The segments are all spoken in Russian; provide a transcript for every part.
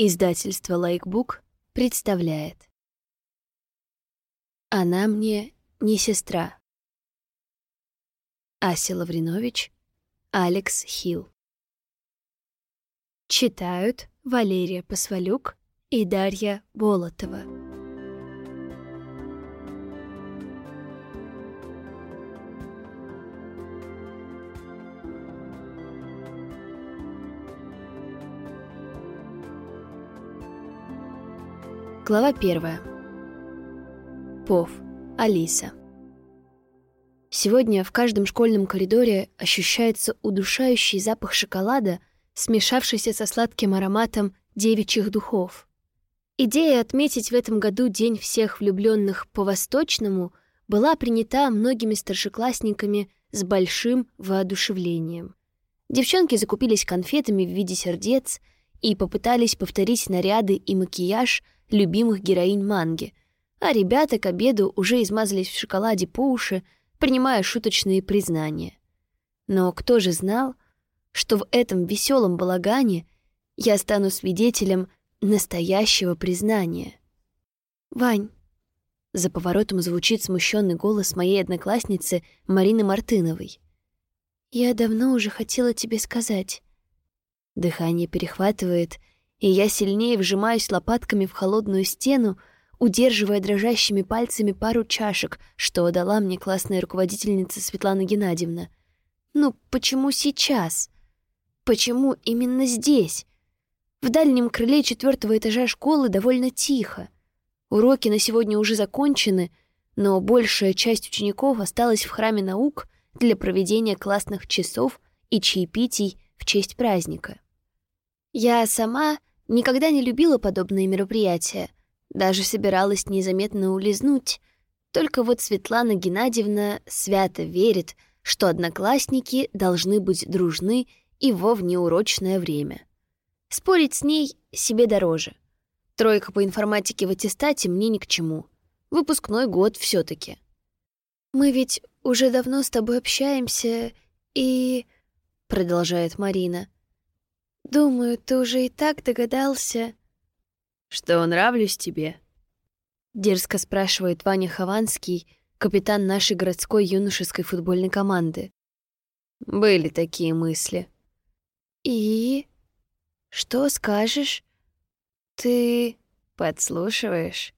Издательство «Лайкбук» представляет. Она мне не сестра. Ася Лавринович, Алекс Хилл. Читают Валерия Посвалюк и Дарья Болотова. Глава первая. Пов. Алиса. Сегодня в каждом школьном коридоре ощущается удушающий запах шоколада, смешавшийся со сладким ароматом девичьих духов. Идея отметить в этом году День всех влюбленных по-восточному была принята многими старшеклассниками с большим воодушевлением. Девчонки закупились конфетами в виде сердец и попытались повторить наряды и макияж — любимых героинь манги, а ребята к обеду уже измазались в шоколаде по уши, принимая шуточные признания. Но кто же знал, что в этом веселом балагане я стану свидетелем настоящего признания? «Вань!» За поворотом звучит смущенный голос моей одноклассницы Марины Мартыновой. «Я давно уже хотела тебе сказать». Дыхание перехватывает, и я сильнее вжимаюсь лопатками в холодную стену, удерживая дрожащими пальцами пару чашек, что дала мне классная руководительница Светлана Геннадьевна. Ну, почему сейчас? Почему именно здесь? В дальнем крыле четвертого этажа школы довольно тихо. Уроки на сегодня уже закончены, но большая часть учеников осталась в храме наук для проведения классных часов и чаепитий в честь праздника. Я сама Никогда не любила подобные мероприятия, даже собиралась незаметно улизнуть. Только вот Светлана Геннадьевна свято верит, что одноклассники должны быть дружны и во внеурочное время. Спорить с ней себе дороже. Тройка по информатике в аттестате мне ни к чему. Выпускной год все таки «Мы ведь уже давно с тобой общаемся, и...» — продолжает Марина — Думаю, ты уже и так догадался. Что нравлюсь тебе? Дерзко спрашивает Ваня Хованский, капитан нашей городской юношеской футбольной команды. Были такие мысли. И? Что скажешь? Ты подслушиваешь?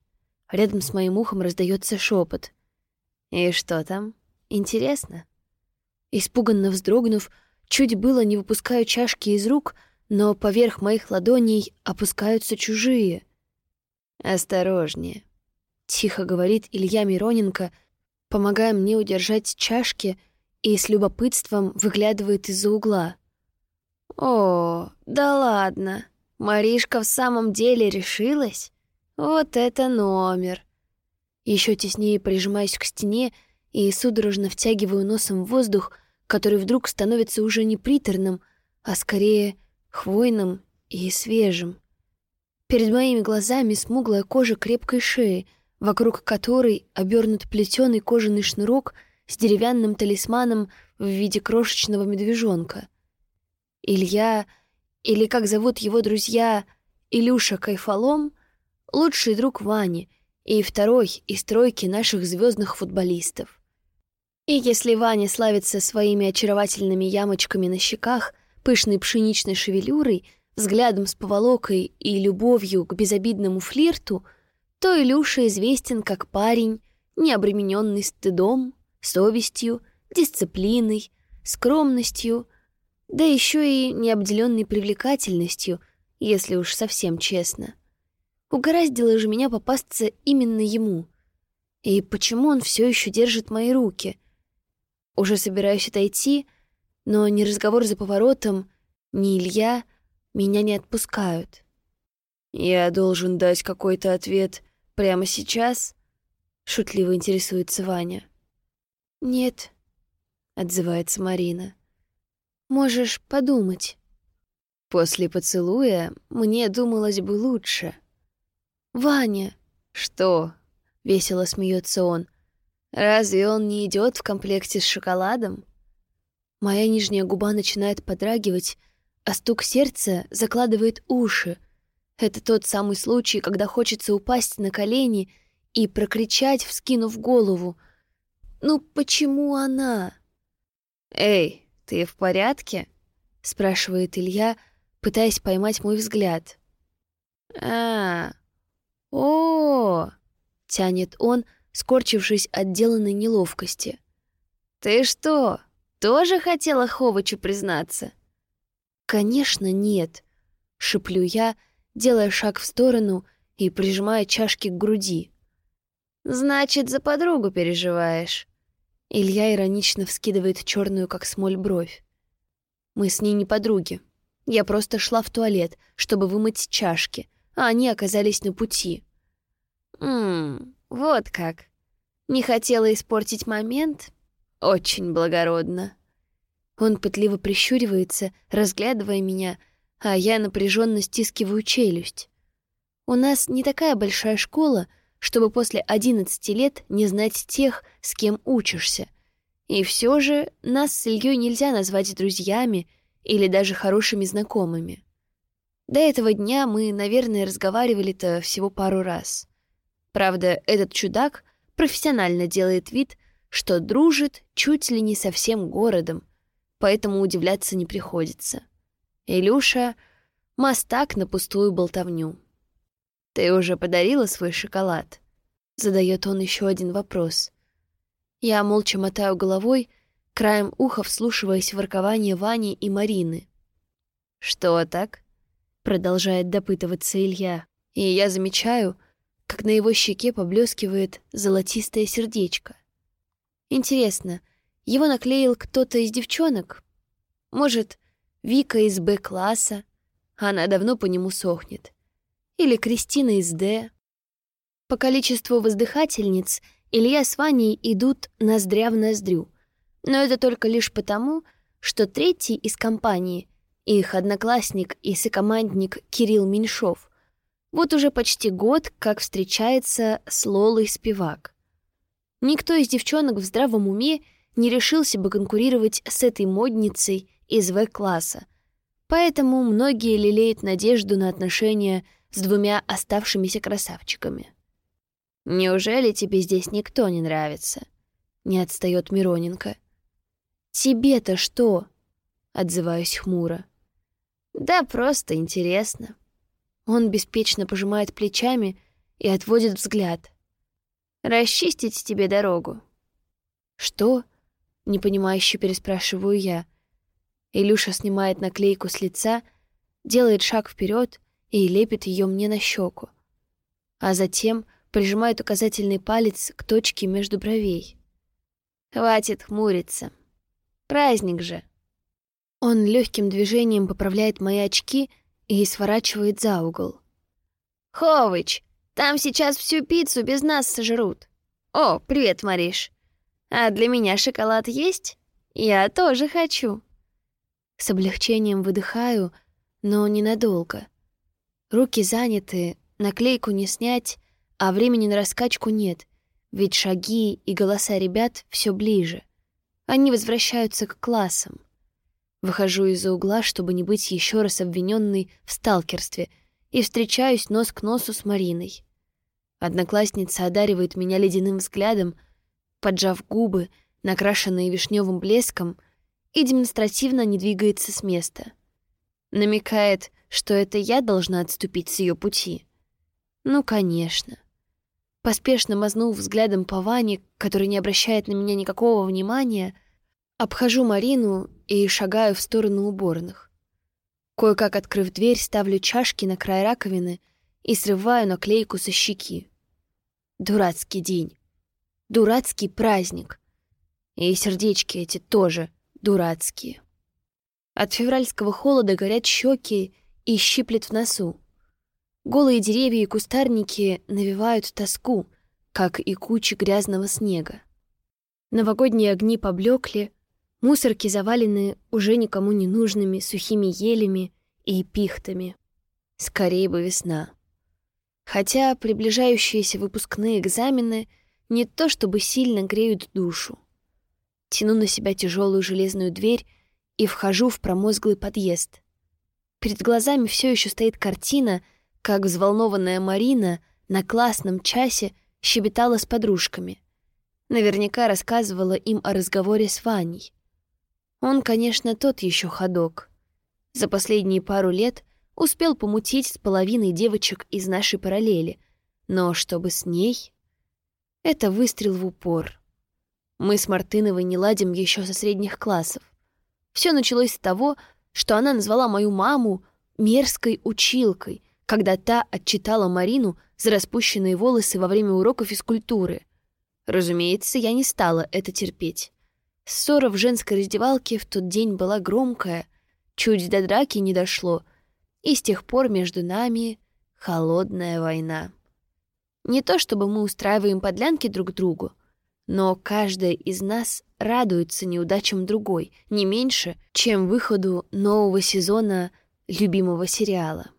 Рядом с моим ухом раздается шепот. И что там? Интересно. Испуганно вздрогнув, чуть было не выпускаю чашки из рук — но поверх моих ладоней опускаются чужие. «Осторожнее», — тихо говорит Илья Мироненко, помогая мне удержать чашки и с любопытством выглядывает из-за угла. «О, да ладно, Маришка в самом деле решилась? Вот это номер!» Еще теснее прижимаюсь к стене и судорожно втягиваю носом воздух, который вдруг становится уже не приторным, а скорее хвойным и свежим. Перед моими глазами смуглая кожа крепкой шеи, вокруг которой обернут плетеный кожаный шнурок с деревянным талисманом в виде крошечного медвежонка. Илья, или как зовут его друзья, Илюша Кайфалом, лучший друг Вани и второй из тройки наших звездных футболистов. И если Ваня славится своими очаровательными ямочками на щеках пышной пшеничной шевелюрой, взглядом с поволокой и любовью к безобидному флирту, то Илюша известен как парень, не обремененный стыдом, совестью, дисциплиной, скромностью, да еще и не обделенный привлекательностью, если уж совсем честно. Угораздило же меня попасться именно ему. И почему он все еще держит мои руки? Уже собираюсь отойти — но ни разговор за поворотом, ни Илья меня не отпускают. «Я должен дать какой-то ответ прямо сейчас?» — шутливо интересуется Ваня. «Нет», — отзывается Марина. «Можешь подумать». После поцелуя мне думалось бы лучше. «Ваня!» «Что?» — весело смеется он. «Разве он не идет в комплекте с шоколадом?» Моя нижняя губа начинает подрагивать, а стук сердца закладывает уши. Это тот самый случай, когда хочется упасть на колени и прокричать, вскинув голову. «Ну почему она?» «Эй, ты в порядке?» — спрашивает Илья, пытаясь поймать мой взгляд. а о, тянет он, скорчившись от деланной неловкости. «Ты что, тоже хотела Ховычу признаться?» «Конечно нет», — шеплю я, делая шаг в сторону и прижимая чашки к груди. «Значит, за подругу переживаешь?» Илья иронично вскидывает черную, как смоль, бровь. Мы с ней не подруги. Я просто шла в туалет, чтобы вымыть чашки, а они оказались на пути. «Ммм, вот как. Не хотела испортить момент? Очень благородно». Он пытливо прищуривается, разглядывая меня, а я напряженно стискиваю челюсть. У нас не такая большая школа — чтобы после 11 лет не знать тех, с кем учишься. И все же нас с Ильей нельзя назвать друзьями или даже хорошими знакомыми. До этого дня мы, наверное, разговаривали-то всего пару раз. Правда, этот чудак профессионально делает вид, что дружит чуть ли не со всем городом, поэтому удивляться не приходится. Илюша — мастак на пустую болтовню. «Ты уже подарила свой шоколад?» Задает он еще один вопрос. Я молча мотаю головой, краем уха вслушиваясь в воркование Вани и Марины. «Что так?» Продолжает допытываться Илья. И я замечаю, как на его щеке поблескивает золотистое сердечко. Интересно, его наклеил кто-то из девчонок? Может, Вика из Б-класса? Она давно по нему сохнет или Кристина из Д. По количеству воздыхательниц Илья с Ваней идут ноздря в ноздрю, но это только лишь потому, что третий из компании, их одноклассник и сокомандник Кирилл Меньшов, вот уже почти год как встречается с Лолой Спивак. Никто из девчонок в здравом уме не решился бы конкурировать с этой модницей из В-класса, поэтому многие лелеют надежду на отношения с двумя оставшимися красавчиками. «Неужели тебе здесь никто не нравится?» — не отстает Мироненко. «Тебе-то что?» — отзываюсь хмуро. «Да просто интересно». Он беспечно пожимает плечами и отводит взгляд. «Расчистить тебе дорогу». «Что?» — непонимающе переспрашиваю я. Илюша снимает наклейку с лица, делает шаг вперед и лепит ее мне на щеку, а затем прижимает указательный палец к точке между бровей. «Хватит хмуриться. Праздник же!» Он легким движением поправляет мои очки и сворачивает за угол. «Ховыч, там сейчас всю пиццу без нас сожрут. О, привет, Мариш. А для меня шоколад есть? Я тоже хочу». С облегчением выдыхаю, но ненадолго. Руки заняты, наклейку не снять, а времени на раскачку нет, ведь шаги и голоса ребят все ближе. Они возвращаются к классам. Выхожу из-за угла, чтобы не быть еще раз обвиненной в сталкерстве, и встречаюсь нос к носу с Мариной. Одноклассница одаривает меня ледяным взглядом, поджав губы, накрашенные вишневым блеском, и демонстративно не двигается с места. Намекает, что это я должна отступить с ее пути? Ну, конечно. Поспешно мазнув взглядом по Ване, который не обращает на меня никакого внимания, обхожу Марину и шагаю в сторону уборных. Кое-как открыв дверь, ставлю чашки на край раковины и срываю наклейку со щеки. Дурацкий день. Дурацкий праздник. И сердечки эти тоже дурацкие. От февральского холода горят щеки и щиплет в носу. Голые деревья и кустарники навевают тоску, как и кучи грязного снега. Новогодние огни поблекли, мусорки завалены уже никому не нужными сухими елями и пихтами. Скорее бы весна. Хотя приближающиеся выпускные экзамены не то чтобы сильно греют душу. Тяну на себя тяжелую железную дверь и вхожу в промозглый подъезд. Перед глазами все еще стоит картина, как взволнованная Марина на классном часе щебетала с подружками. Наверняка рассказывала им о разговоре с Ваней. Он, конечно, тот еще ходок. За последние пару лет успел помутить с половиной девочек из нашей параллели, но чтобы с ней... Это выстрел в упор. Мы с Мартыновой не ладим еще со средних классов. Все началось с того, что она назвала мою маму мерзкой училкой, когда та отчитала Марину за распущенные волосы во время урока физкультуры. Разумеется, я не стала это терпеть. Ссора в женской раздевалке в тот день была громкая, чуть до драки не дошло, и с тех пор между нами холодная война. Не то чтобы мы устраиваем подлянки друг другу, но каждая из нас радуется неудачам другой не меньше, чем выходу нового сезона любимого сериала.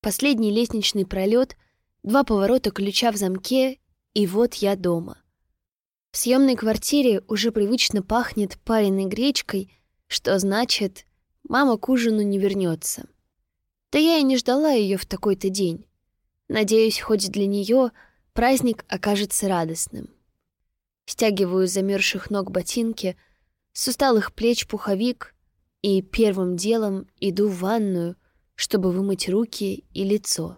Последний лестничный пролет, два поворота ключа в замке, и вот я дома. В съемной квартире уже привычно пахнет пареной гречкой, что значит, мама к ужину не вернется. Да я и не ждала ее в такой-то день. Надеюсь, хоть для нее праздник окажется радостным стягиваю замерзших ног ботинки, с усталых плеч пуховик и первым делом иду в ванную, чтобы вымыть руки и лицо.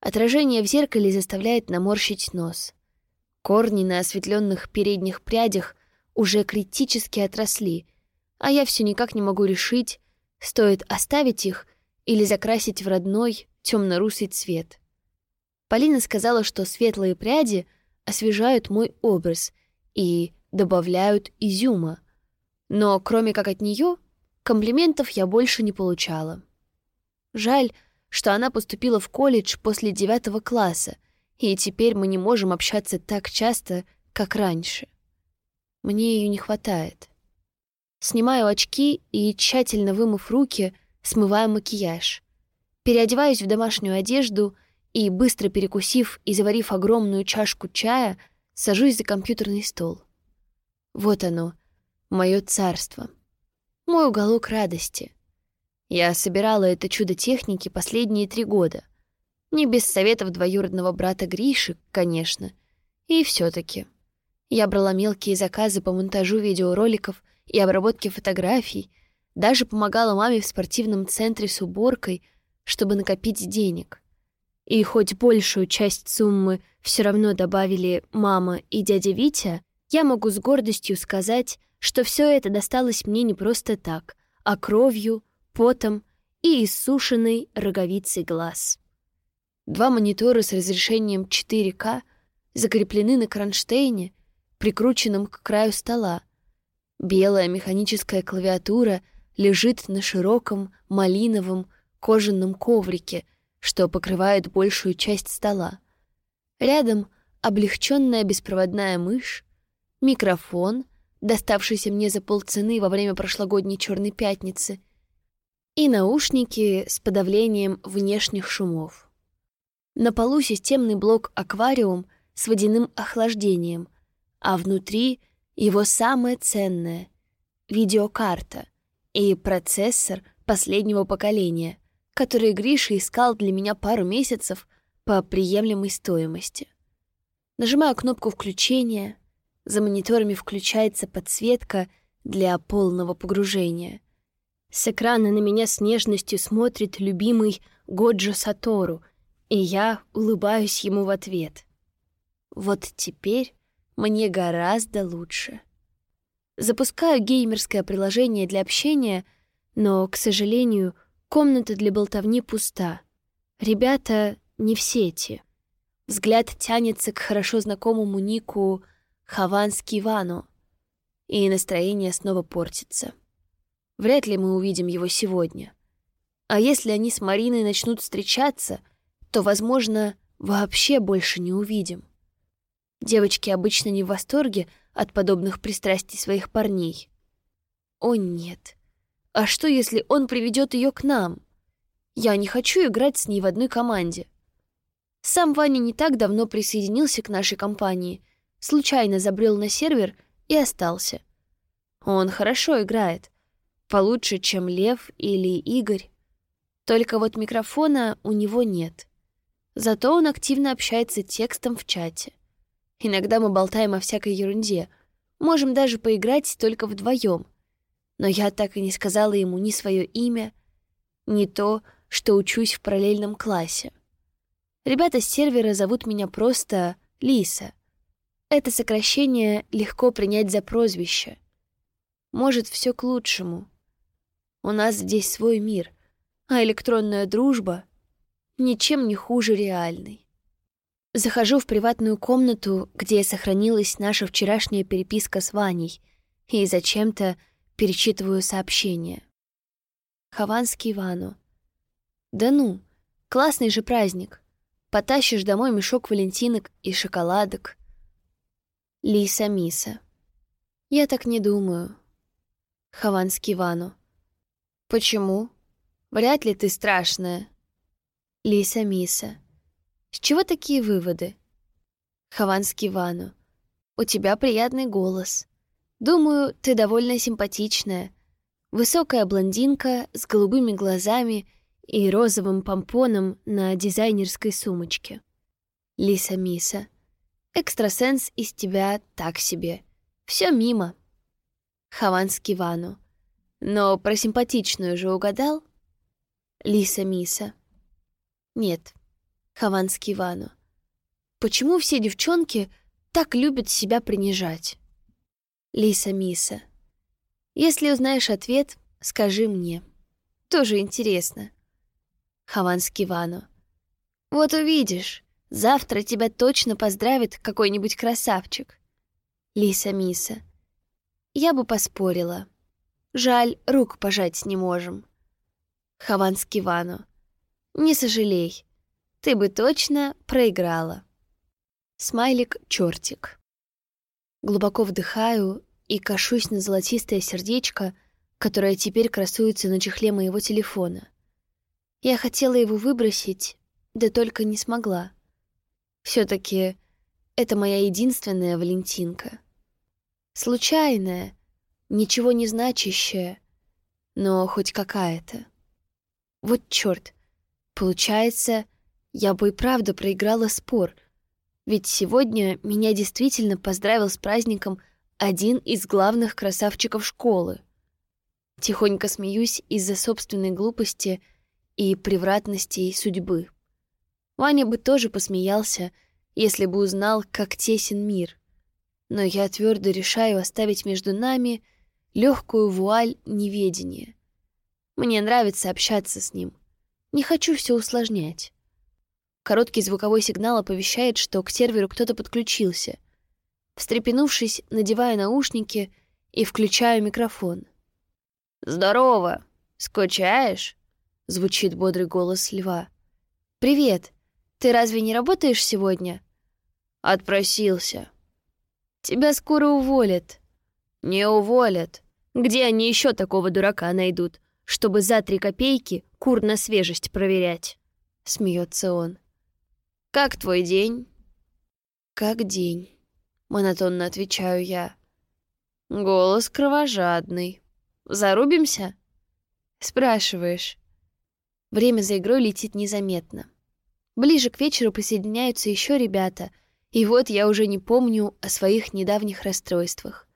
Отражение в зеркале заставляет наморщить нос. Корни на осветленных передних прядях уже критически отросли, а я все никак не могу решить, стоит оставить их или закрасить в родной темно-русый цвет. Полина сказала, что светлые пряди — освежают мой образ и добавляют изюма. Но кроме как от нее, комплиментов я больше не получала. Жаль, что она поступила в колледж после девятого класса, и теперь мы не можем общаться так часто, как раньше. Мне ее не хватает. Снимаю очки и, тщательно вымыв руки, смываю макияж. Переодеваюсь в домашнюю одежду и, быстро перекусив и заварив огромную чашку чая, сажусь за компьютерный стол. Вот оно, мое царство. Мой уголок радости. Я собирала это чудо техники последние три года. Не без советов двоюродного брата Гриши, конечно. И все таки Я брала мелкие заказы по монтажу видеороликов и обработке фотографий, даже помогала маме в спортивном центре с уборкой, чтобы накопить денег. И хоть большую часть суммы все равно добавили мама и дядя Витя, я могу с гордостью сказать, что все это досталось мне не просто так, а кровью, потом и иссушенной роговицей глаз. Два монитора с разрешением 4К закреплены на кронштейне, прикрученном к краю стола. Белая механическая клавиатура лежит на широком малиновом кожаном коврике — что покрывает большую часть стола. Рядом облегченная беспроводная мышь, микрофон, доставшийся мне за полцены во время прошлогодней Черной пятницы, и наушники с подавлением внешних шумов. На полу системный блок «Аквариум» с водяным охлаждением, а внутри его самое ценное — видеокарта и процессор последнего поколения — которые Гриша искал для меня пару месяцев по приемлемой стоимости. Нажимаю кнопку включения, за мониторами включается подсветка для полного погружения. С экрана на меня с нежностью смотрит любимый Годжо Сатору, и я улыбаюсь ему в ответ. Вот теперь мне гораздо лучше. Запускаю геймерское приложение для общения, но, к сожалению, Комната для болтовни пуста. Ребята не в сети. Взгляд тянется к хорошо знакомому нику Хованский Ивану, и настроение снова портится. Вряд ли мы увидим его сегодня. А если они с Мариной начнут встречаться, то, возможно, вообще больше не увидим. Девочки обычно не в восторге от подобных пристрастий своих парней. О нет, а что, если он приведет ее к нам? Я не хочу играть с ней в одной команде. Сам Ваня не так давно присоединился к нашей компании, случайно забрел на сервер и остался. Он хорошо играет, получше, чем Лев или Игорь. Только вот микрофона у него нет. Зато он активно общается текстом в чате. Иногда мы болтаем о всякой ерунде. Можем даже поиграть только вдвоем. Но я так и не сказала ему ни свое имя, ни то, что учусь в параллельном классе. Ребята с сервера зовут меня просто Лиса. Это сокращение легко принять за прозвище. Может, все к лучшему. У нас здесь свой мир, а электронная дружба ничем не хуже реальной. Захожу в приватную комнату, где сохранилась наша вчерашняя переписка с Ваней, и зачем-то перечитываю сообщение. Хованский Ивану. «Да ну, классный же праздник. Потащишь домой мешок валентинок и шоколадок». Лиса Миса. «Я так не думаю». Хованский Ивану. «Почему? Вряд ли ты страшная». Лиса Миса. С чего такие выводы? Хованский Вану. У тебя приятный голос. Думаю, ты довольно симпатичная. Высокая блондинка с голубыми глазами и розовым помпоном на дизайнерской сумочке. Лиса Миса. Экстрасенс из тебя так себе. Все мимо. Хованский Вану. Но про симпатичную же угадал? Лиса Миса. Нет, Хованский Ивану. Почему все девчонки так любят себя принижать? Лиса Миса. Если узнаешь ответ, скажи мне. Тоже интересно. Хованский Ивану. Вот увидишь, завтра тебя точно поздравит какой-нибудь красавчик. Лиса Миса. Я бы поспорила. Жаль, рук пожать не можем. Хованский Ивану. Не сожалей. Ты бы точно проиграла. Смайлик-чертик. Глубоко вдыхаю и кашусь на золотистое сердечко, которое теперь красуется на чехле моего телефона. Я хотела его выбросить, да только не смогла. все таки это моя единственная Валентинка. Случайная, ничего не значащая, но хоть какая-то. Вот чёрт, Получается, я бы и правда проиграла спор, ведь сегодня меня действительно поздравил с праздником один из главных красавчиков школы. Тихонько смеюсь из-за собственной глупости и превратностей судьбы. Ваня бы тоже посмеялся, если бы узнал, как тесен мир. Но я твердо решаю оставить между нами легкую вуаль неведения. Мне нравится общаться с ним — не хочу все усложнять. Короткий звуковой сигнал оповещает, что к серверу кто-то подключился. Встрепенувшись, надеваю наушники и включаю микрофон. «Здорово! Скучаешь?» — звучит бодрый голос льва. «Привет! Ты разве не работаешь сегодня?» «Отпросился». «Тебя скоро уволят». «Не уволят. Где они еще такого дурака найдут, чтобы за три копейки кур на свежесть проверять», — смеется он. «Как твой день?» «Как день», — монотонно отвечаю я. «Голос кровожадный. Зарубимся?» «Спрашиваешь». Время за игрой летит незаметно. Ближе к вечеру присоединяются еще ребята, и вот я уже не помню о своих недавних расстройствах.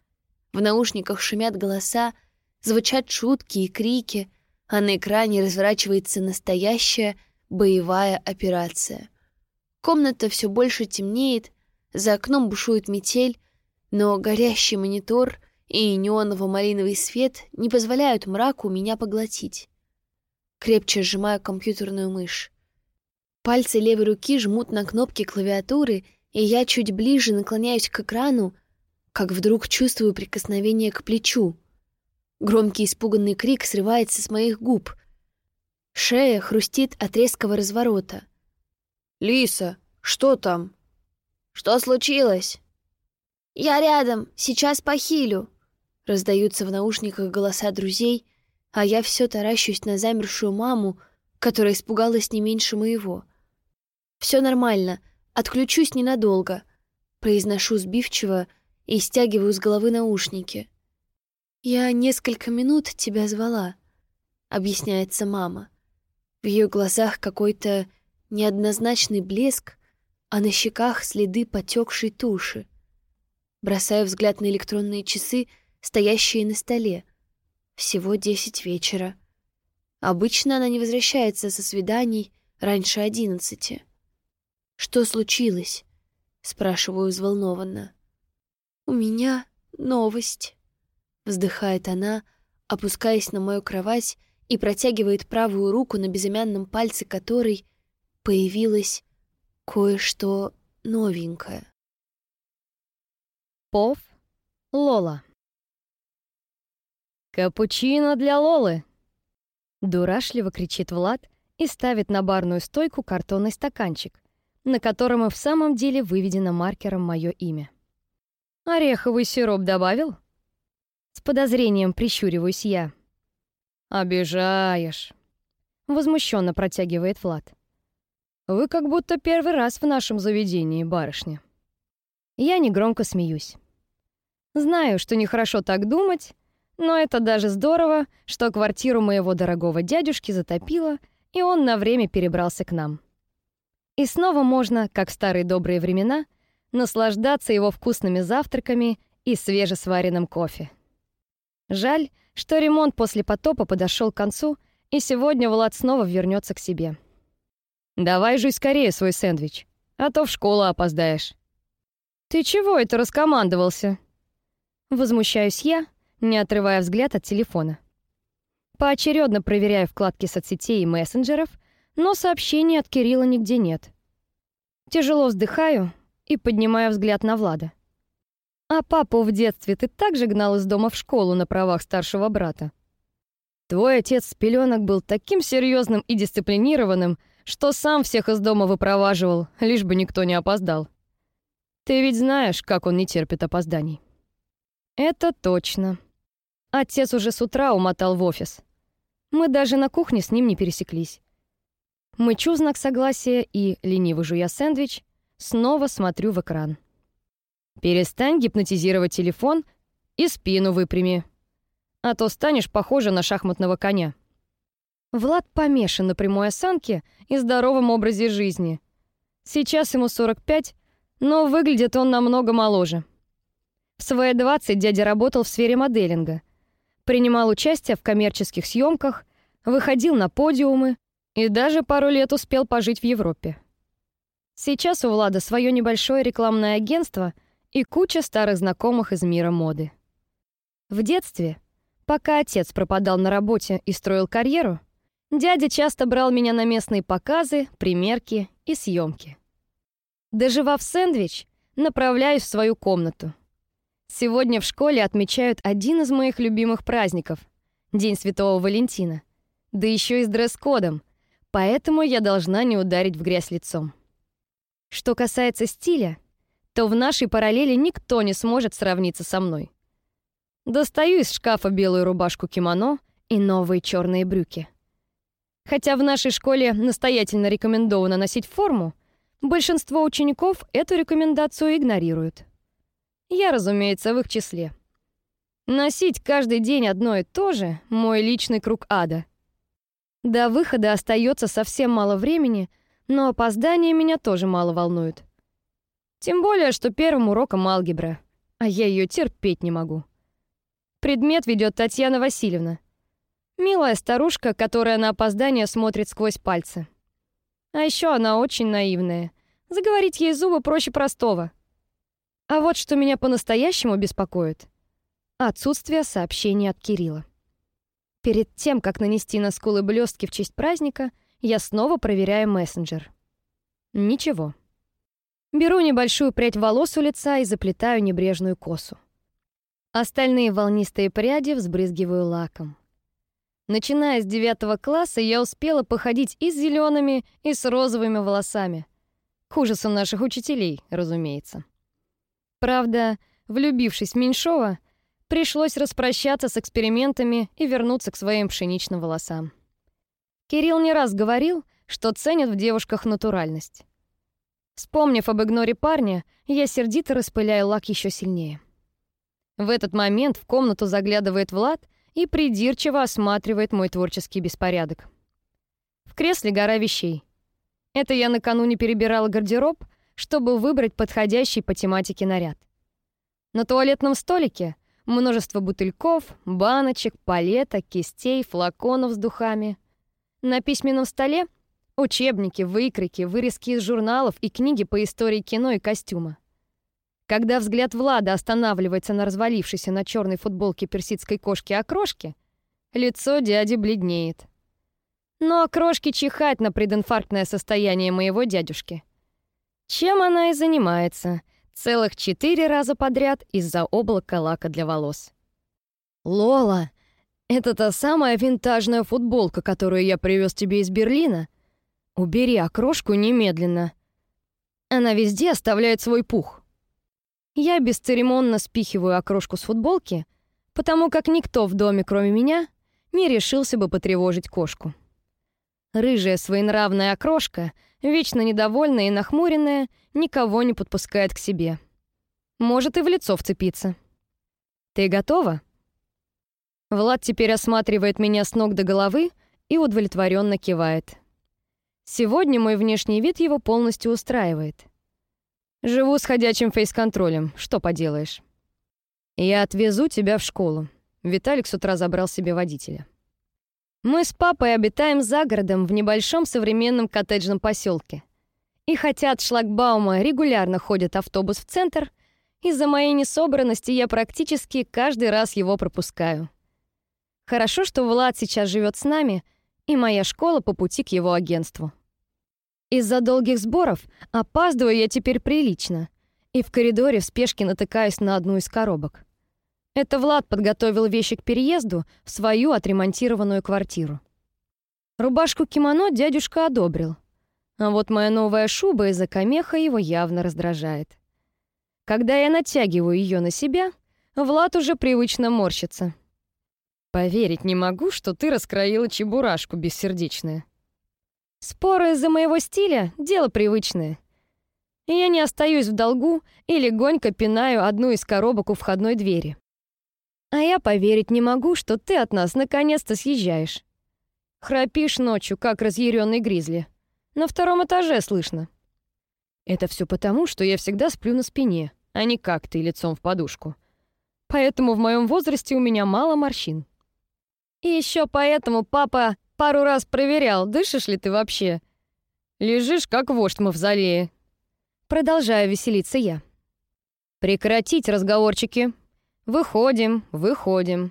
В наушниках шумят голоса, звучат шутки и крики, а на экране разворачивается настоящая боевая операция. Комната все больше темнеет, за окном бушует метель, но горящий монитор и неоново-малиновый свет не позволяют мраку меня поглотить. Крепче сжимаю компьютерную мышь. Пальцы левой руки жмут на кнопки клавиатуры, и я чуть ближе наклоняюсь к экрану, как вдруг чувствую прикосновение к плечу — Громкий испуганный крик срывается с моих губ. Шея хрустит от резкого разворота. «Лиса, что там?» «Что случилось?» «Я рядом, сейчас похилю!» Раздаются в наушниках голоса друзей, а я все таращусь на замершую маму, которая испугалась не меньше моего. Все нормально, отключусь ненадолго», — произношу сбивчиво и стягиваю с головы наушники. «Я несколько минут тебя звала», — объясняется мама. В ее глазах какой-то неоднозначный блеск, а на щеках следы потекшей туши. Бросаю взгляд на электронные часы, стоящие на столе. Всего десять вечера. Обычно она не возвращается со свиданий раньше одиннадцати. «Что случилось?» — спрашиваю взволнованно. «У меня новость», — вздыхает она, опускаясь на мою кровать и протягивает правую руку на безымянном пальце которой появилось кое-что новенькое. Пов Лола «Капучино для Лолы!» Дурашливо кричит Влад и ставит на барную стойку картонный стаканчик, на котором и в самом деле выведено маркером мое имя. «Ореховый сироп добавил?» С подозрением прищуриваюсь я. «Обижаешь!» Возмущенно протягивает Влад. «Вы как будто первый раз в нашем заведении, барышня». Я негромко смеюсь. Знаю, что нехорошо так думать, но это даже здорово, что квартиру моего дорогого дядюшки затопило, и он на время перебрался к нам. И снова можно, как в старые добрые времена, наслаждаться его вкусными завтраками и свежесваренным кофе. Жаль, что ремонт после потопа подошел к концу, и сегодня Влад снова вернется к себе. «Давай жуй скорее свой сэндвич, а то в школу опоздаешь». «Ты чего это раскомандовался?» Возмущаюсь я, не отрывая взгляд от телефона. Поочередно проверяю вкладки соцсетей и мессенджеров, но сообщений от Кирилла нигде нет. Тяжело вздыхаю и поднимаю взгляд на Влада. «А папу в детстве ты также гнал из дома в школу на правах старшего брата?» «Твой отец с пеленок был таким серьезным и дисциплинированным, что сам всех из дома выпроваживал, лишь бы никто не опоздал. Ты ведь знаешь, как он не терпит опозданий». Это точно. Отец уже с утра умотал в офис. Мы даже на кухне с ним не пересеклись. Мычу знак согласия и, лениво жуя сэндвич, снова смотрю в экран. Перестань гипнотизировать телефон и спину выпрями. А то станешь похожа на шахматного коня. Влад помешан на прямой осанке и здоровом образе жизни. Сейчас ему 45, но выглядит он намного моложе. В свои 20 дядя работал в сфере моделинга. Принимал участие в коммерческих съемках, выходил на подиумы и даже пару лет успел пожить в Европе. Сейчас у Влада свое небольшое рекламное агентство и куча старых знакомых из мира моды. В детстве, пока отец пропадал на работе и строил карьеру, дядя часто брал меня на местные показы, примерки и съемки. Доживав сэндвич, направляюсь в свою комнату. Сегодня в школе отмечают один из моих любимых праздников — День Святого Валентина. Да еще и с дресс-кодом, поэтому я должна не ударить в грязь лицом. Что касается стиля, то в нашей параллели никто не сможет сравниться со мной. Достаю из шкафа белую рубашку-кимоно и новые черные брюки. Хотя в нашей школе настоятельно рекомендовано носить форму, большинство учеников эту рекомендацию игнорируют. Я, разумеется, в их числе. Носить каждый день одно и то же — мой личный круг ада. До выхода остается совсем мало времени, но опоздание меня тоже мало волнует. Тем более, что первым уроком алгебра, а я ее терпеть не могу. Предмет ведет Татьяна Васильевна. Милая старушка, которая на опоздание смотрит сквозь пальцы. А еще она очень наивная. Заговорить ей зубы проще простого — а вот что меня по-настоящему беспокоит — отсутствие сообщений от Кирилла. Перед тем, как нанести на скулы блестки в честь праздника, я снова проверяю мессенджер. Ничего. Беру небольшую прядь волос у лица и заплетаю небрежную косу. Остальные волнистые пряди взбрызгиваю лаком. Начиная с девятого класса, я успела походить и с зелеными, и с розовыми волосами. К ужасу наших учителей, разумеется. Правда, влюбившись в Меньшова, пришлось распрощаться с экспериментами и вернуться к своим пшеничным волосам. Кирилл не раз говорил, что ценит в девушках натуральность. Вспомнив об игноре парня, я сердито распыляю лак еще сильнее. В этот момент в комнату заглядывает Влад и придирчиво осматривает мой творческий беспорядок. В кресле гора вещей. Это я накануне перебирала гардероб, чтобы выбрать подходящий по тематике наряд. На туалетном столике множество бутыльков, баночек, палеток, кистей, флаконов с духами. На письменном столе учебники, выкройки, вырезки из журналов и книги по истории кино и костюма. Когда взгляд Влада останавливается на развалившейся на черной футболке персидской кошки окрошке, лицо дяди бледнеет. Но окрошке чихать на прединфарктное состояние моего дядюшки. Чем она и занимается — Целых четыре раза подряд из-за облака лака для волос. «Лола, это та самая винтажная футболка, которую я привез тебе из Берлина? Убери окрошку немедленно. Она везде оставляет свой пух». Я бесцеремонно спихиваю окрошку с футболки, потому как никто в доме, кроме меня, не решился бы потревожить кошку. Рыжая своенравная окрошка — вечно недовольная и нахмуренная, никого не подпускает к себе. Может и в лицо вцепиться. «Ты готова?» Влад теперь осматривает меня с ног до головы и удовлетворенно кивает. Сегодня мой внешний вид его полностью устраивает. Живу с ходячим фейс-контролем, что поделаешь. Я отвезу тебя в школу. Виталик с утра забрал себе водителя. Мы с папой обитаем за городом в небольшом современном коттеджном поселке. И хотя от шлагбаума регулярно ходит автобус в центр, из-за моей несобранности я практически каждый раз его пропускаю. Хорошо, что Влад сейчас живет с нами, и моя школа по пути к его агентству. Из-за долгих сборов опаздываю я теперь прилично, и в коридоре в спешке натыкаюсь на одну из коробок. Это Влад подготовил вещи к переезду в свою отремонтированную квартиру. Рубашку-кимоно дядюшка одобрил. А вот моя новая шуба из-за камеха его явно раздражает. Когда я натягиваю ее на себя, Влад уже привычно морщится. «Поверить не могу, что ты раскроила чебурашку бессердечная». Споры из-за моего стиля — дело привычное. Я не остаюсь в долгу и легонько пинаю одну из коробок у входной двери. А я поверить не могу, что ты от нас наконец-то съезжаешь. Храпишь ночью, как разъяренный гризли. На втором этаже слышно. Это все потому, что я всегда сплю на спине, а не как ты лицом в подушку. Поэтому в моем возрасте у меня мало морщин. И еще поэтому папа пару раз проверял, дышишь ли ты вообще. Лежишь, как вождь мавзолея. Продолжаю веселиться я. Прекратить разговорчики, Выходим, выходим.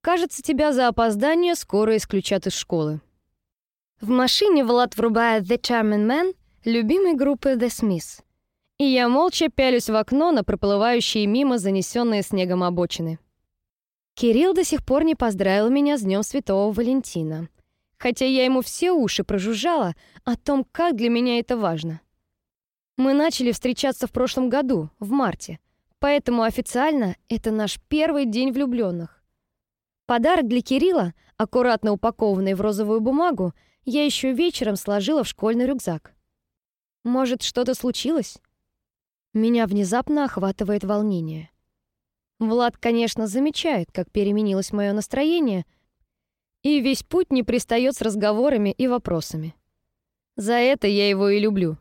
Кажется, тебя за опоздание скоро исключат из школы. В машине Влад врубает The Charming Man любимой группы The Smiths. И я молча пялюсь в окно на проплывающие мимо занесенные снегом обочины. Кирилл до сих пор не поздравил меня с Днем Святого Валентина, хотя я ему все уши прожужжала о том, как для меня это важно. Мы начали встречаться в прошлом году, в марте, Поэтому официально это наш первый день влюбленных. Подарок для Кирилла, аккуратно упакованный в розовую бумагу, я еще вечером сложила в школьный рюкзак. Может, что-то случилось? Меня внезапно охватывает волнение. Влад, конечно, замечает, как переменилось мое настроение, и весь путь не пристает с разговорами и вопросами. За это я его и люблю.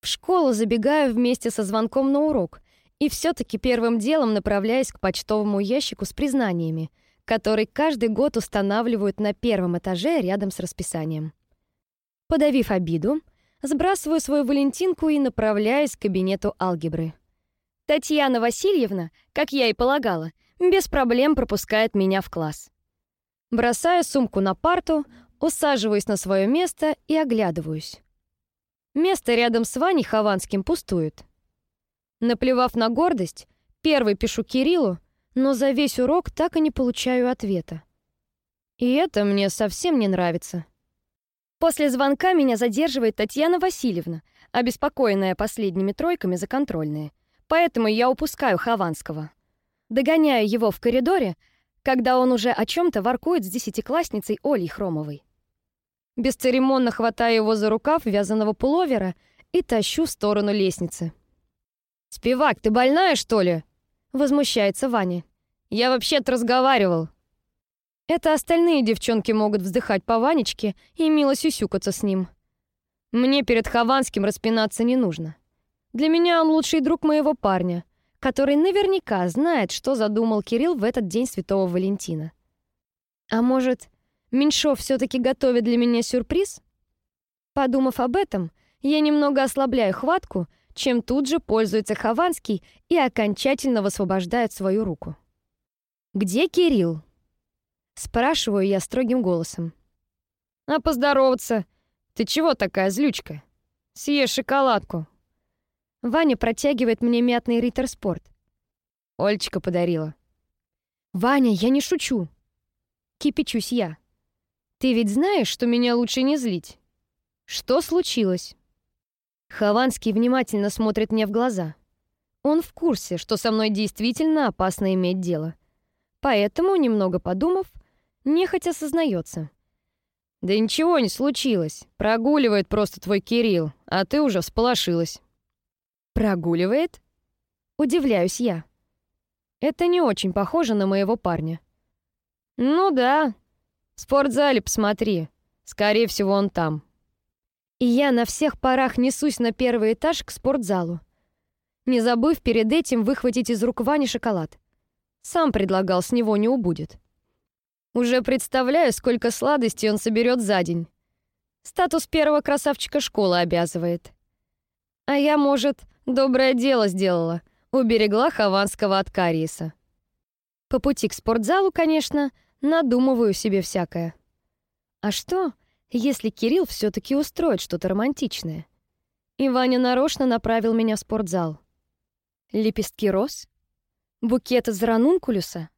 В школу забегаю вместе со звонком на урок и все-таки первым делом направляюсь к почтовому ящику с признаниями, который каждый год устанавливают на первом этаже рядом с расписанием. Подавив обиду, сбрасываю свою Валентинку и направляюсь к кабинету алгебры. Татьяна Васильевна, как я и полагала, без проблем пропускает меня в класс. Бросаю сумку на парту, усаживаюсь на свое место и оглядываюсь. Место рядом с Ваней Хованским пустует. Наплевав на гордость, первый пишу Кириллу, но за весь урок так и не получаю ответа. И это мне совсем не нравится. После звонка меня задерживает Татьяна Васильевна, обеспокоенная последними тройками за контрольные. Поэтому я упускаю Хованского. Догоняю его в коридоре, когда он уже о чем то воркует с десятиклассницей Олей Хромовой. Бесцеремонно хватаю его за рукав вязаного пуловера и тащу в сторону лестницы. «Спивак, ты больная, что ли?» — возмущается Ваня. «Я вообще-то разговаривал». Это остальные девчонки могут вздыхать по Ванечке и мило сюсюкаться с ним. Мне перед Хованским распинаться не нужно. Для меня он лучший друг моего парня, который наверняка знает, что задумал Кирилл в этот день Святого Валентина. А может, Меньшов все таки готовит для меня сюрприз? Подумав об этом, я немного ослабляю хватку, чем тут же пользуется Хованский и окончательно высвобождает свою руку. «Где Кирилл?» Спрашиваю я строгим голосом. «А поздороваться? Ты чего такая злючка? Съешь шоколадку». Ваня протягивает мне мятный Риттер Спорт. Ольчика подарила. «Ваня, я не шучу!» Кипячусь я. «Ты ведь знаешь, что меня лучше не злить?» «Что случилось?» Хованский внимательно смотрит мне в глаза. Он в курсе, что со мной действительно опасно иметь дело. Поэтому, немного подумав, нехотя сознается. «Да ничего не случилось. Прогуливает просто твой Кирилл, а ты уже всполошилась». «Прогуливает?» Удивляюсь я. Это не очень похоже на моего парня. «Ну да. В спортзале посмотри. Скорее всего, он там». И я на всех парах несусь на первый этаж к спортзалу, не забыв перед этим выхватить из рук Вани шоколад. Сам предлагал, с него не убудет. Уже представляю, сколько сладостей он соберет за день. Статус первого красавчика школы обязывает. А я, может, доброе дело сделала, уберегла Хованского от кариеса. По пути к спортзалу, конечно, надумываю себе всякое. А что, если Кирилл все таки устроит что-то романтичное? И Ваня нарочно направил меня в спортзал. Лепестки роз? Букет из ранункулюса?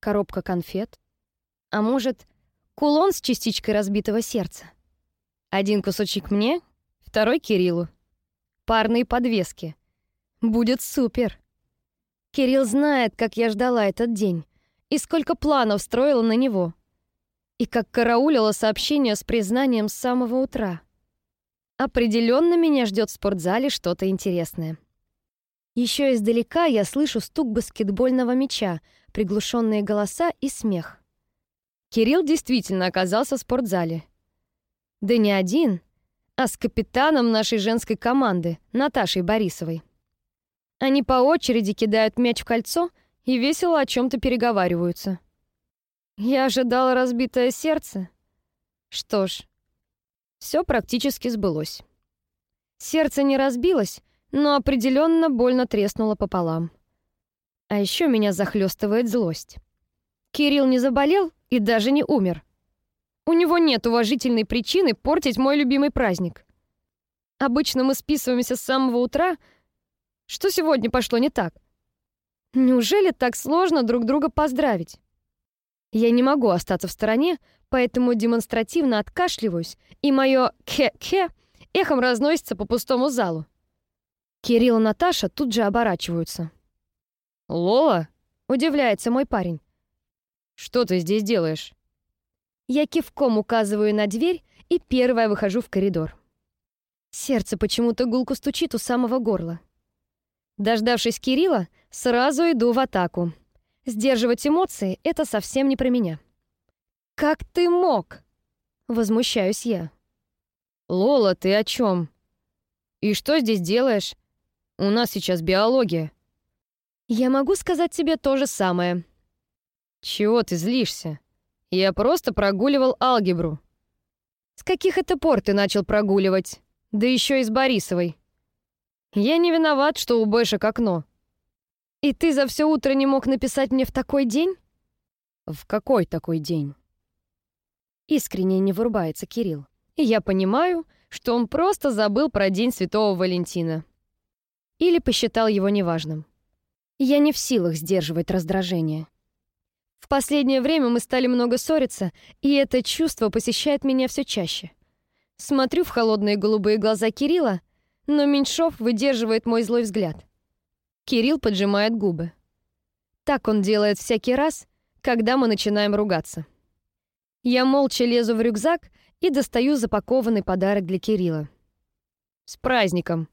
Коробка конфет? А может, кулон с частичкой разбитого сердца? Один кусочек мне, второй Кириллу. Парные подвески. Будет супер. Кирилл знает, как я ждала этот день и сколько планов строила на него. И как караулила сообщение с признанием с самого утра. Определенно меня ждет в спортзале что-то интересное. Еще издалека я слышу стук баскетбольного мяча, приглушенные голоса и смех. Кирилл действительно оказался в спортзале. Да не один, а с капитаном нашей женской команды, Наташей Борисовой. Они по очереди кидают мяч в кольцо и весело о чем то переговариваются. Я ожидала разбитое сердце. Что ж, все практически сбылось. Сердце не разбилось, но определенно больно треснуло пополам. А еще меня захлестывает злость. Кирилл не заболел и даже не умер. У него нет уважительной причины портить мой любимый праздник. Обычно мы списываемся с самого утра. Что сегодня пошло не так? Неужели так сложно друг друга поздравить? Я не могу остаться в стороне, поэтому демонстративно откашливаюсь, и мое «ке-ке» эхом разносится по пустому залу. Кирилл и Наташа тут же оборачиваются. «Лола?» — удивляется мой парень. Что ты здесь делаешь?» Я кивком указываю на дверь и первая выхожу в коридор. Сердце почему-то гулко стучит у самого горла. Дождавшись Кирилла, сразу иду в атаку. Сдерживать эмоции — это совсем не про меня. «Как ты мог?» — возмущаюсь я. «Лола, ты о чем? И что здесь делаешь? У нас сейчас биология». «Я могу сказать тебе то же самое», «Чего ты злишься? Я просто прогуливал алгебру». «С каких это пор ты начал прогуливать? Да еще и с Борисовой». «Я не виноват, что у Бэшек окно». «И ты за все утро не мог написать мне в такой день?» «В какой такой день?» Искренне не вырубается Кирилл. И я понимаю, что он просто забыл про День Святого Валентина. Или посчитал его неважным. Я не в силах сдерживать раздражение. В последнее время мы стали много ссориться, и это чувство посещает меня все чаще. Смотрю в холодные голубые глаза Кирилла, но Меньшов выдерживает мой злой взгляд. Кирилл поджимает губы. Так он делает всякий раз, когда мы начинаем ругаться. Я молча лезу в рюкзак и достаю запакованный подарок для Кирилла. «С праздником!»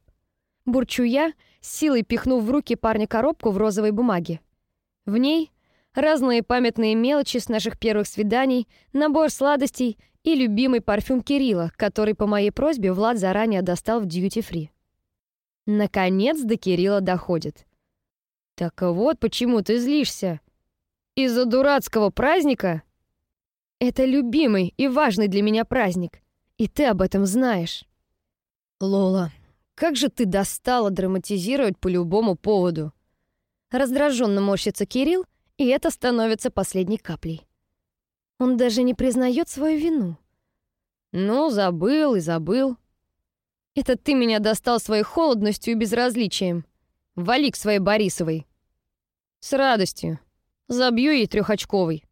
Бурчу я, силой пихнув в руки парня коробку в розовой бумаге. В ней разные памятные мелочи с наших первых свиданий, набор сладостей и любимый парфюм Кирилла, который по моей просьбе Влад заранее достал в дьюти-фри. Наконец до Кирилла доходит. «Так вот почему ты злишься. Из-за дурацкого праздника?» «Это любимый и важный для меня праздник, и ты об этом знаешь». «Лола, как же ты достала драматизировать по любому поводу?» Раздраженно морщится Кирилл, и это становится последней каплей. Он даже не признает свою вину. «Ну, забыл и забыл. Это ты меня достал своей холодностью и безразличием. Вали к своей Борисовой». «С радостью. Забью ей трехочковый».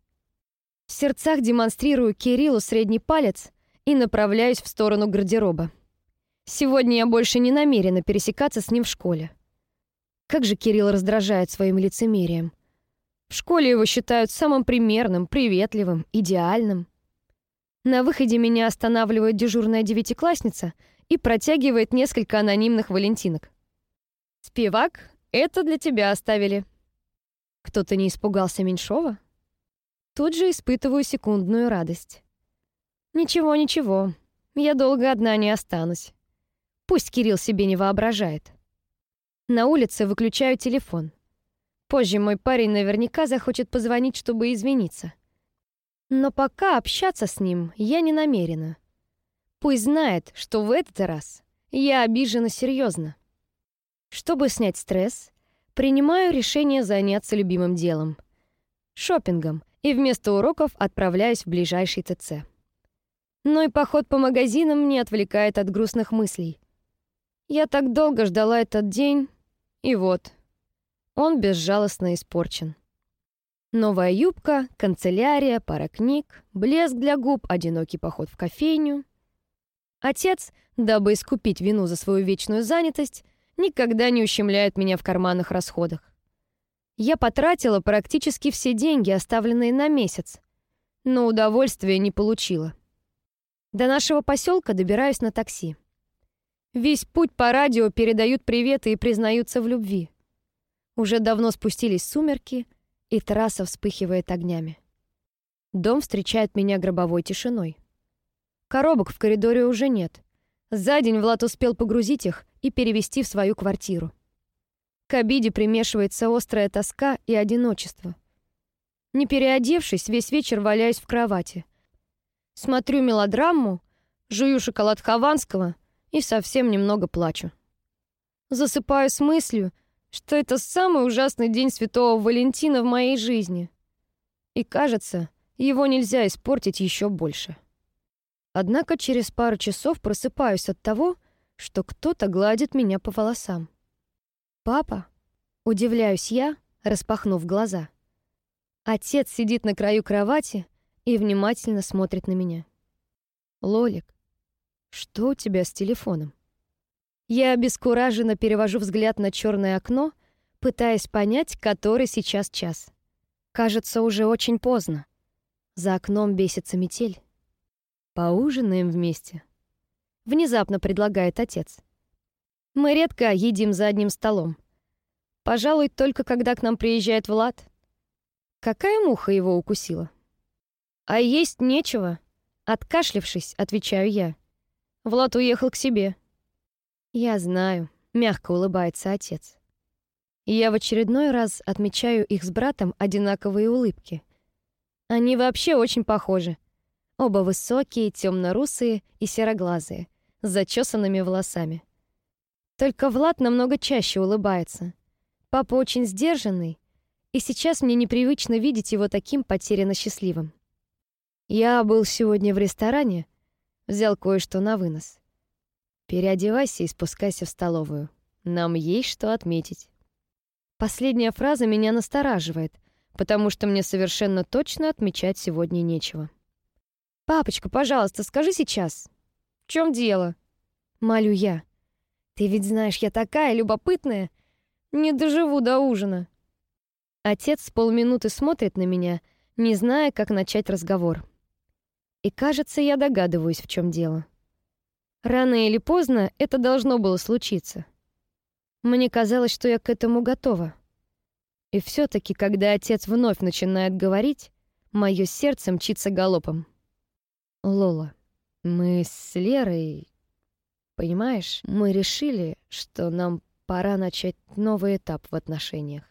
В сердцах демонстрирую Кириллу средний палец и направляюсь в сторону гардероба. Сегодня я больше не намерена пересекаться с ним в школе. Как же Кирилл раздражает своим лицемерием. В школе его считают самым примерным, приветливым, идеальным. На выходе меня останавливает дежурная девятиклассница и протягивает несколько анонимных валентинок. «Спивак, это для тебя оставили». Кто-то не испугался Меньшова? Тут же испытываю секундную радость. Ничего, ничего, я долго одна не останусь. Пусть Кирилл себе не воображает. На улице выключаю телефон. Позже мой парень наверняка захочет позвонить, чтобы извиниться. Но пока общаться с ним я не намерена. Пусть знает, что в этот раз я обижена серьезно. Чтобы снять стресс, принимаю решение заняться любимым делом — шопингом, и вместо уроков отправляюсь в ближайший ТЦ. Но и поход по магазинам не отвлекает от грустных мыслей. Я так долго ждала этот день, и вот — он безжалостно испорчен. Новая юбка, канцелярия, пара книг, блеск для губ, одинокий поход в кофейню. Отец, дабы искупить вину за свою вечную занятость, никогда не ущемляет меня в карманных расходах. Я потратила практически все деньги, оставленные на месяц, но удовольствия не получила. До нашего поселка добираюсь на такси. Весь путь по радио передают приветы и признаются в любви. Уже давно спустились сумерки, и трасса вспыхивает огнями. Дом встречает меня гробовой тишиной. Коробок в коридоре уже нет. За день Влад успел погрузить их и перевести в свою квартиру. К обиде примешивается острая тоска и одиночество. Не переодевшись, весь вечер валяюсь в кровати. Смотрю мелодраму, жую шоколад Хованского и совсем немного плачу. Засыпаю с мыслью, что это самый ужасный день Святого Валентина в моей жизни. И кажется, его нельзя испортить еще больше. Однако через пару часов просыпаюсь от того, что кто-то гладит меня по волосам. «Папа?» — удивляюсь я, распахнув глаза. Отец сидит на краю кровати и внимательно смотрит на меня. «Лолик, что у тебя с телефоном?» Я обескураженно перевожу взгляд на черное окно, пытаясь понять, который сейчас час. Кажется, уже очень поздно. За окном бесится метель. Поужинаем вместе. Внезапно предлагает отец. Мы редко едим за одним столом. Пожалуй, только когда к нам приезжает Влад. Какая муха его укусила? А есть нечего. Откашлившись, отвечаю я. Влад уехал к себе. «Я знаю», — мягко улыбается отец. Я в очередной раз отмечаю их с братом одинаковые улыбки. Они вообще очень похожи. Оба высокие, темно-русые и сероглазые, с зачесанными волосами. Только Влад намного чаще улыбается. Папа очень сдержанный, и сейчас мне непривычно видеть его таким потерянно счастливым. Я был сегодня в ресторане, взял кое-что на вынос. Переодевайся и спускайся в столовую. Нам есть что отметить. Последняя фраза меня настораживает, потому что мне совершенно точно отмечать сегодня нечего. «Папочка, пожалуйста, скажи сейчас. В чем дело?» Молю я. «Ты ведь знаешь, я такая любопытная. Не доживу до ужина». Отец с полминуты смотрит на меня, не зная, как начать разговор. И кажется, я догадываюсь, в чем дело. Рано или поздно это должно было случиться. Мне казалось, что я к этому готова. И все таки когда отец вновь начинает говорить, мое сердце мчится галопом. Лола, мы с Лерой, понимаешь, мы решили, что нам пора начать новый этап в отношениях.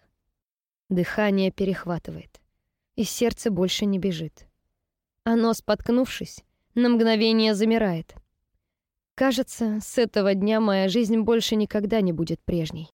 Дыхание перехватывает, и сердце больше не бежит. Оно, споткнувшись, на мгновение замирает. Кажется, с этого дня моя жизнь больше никогда не будет прежней.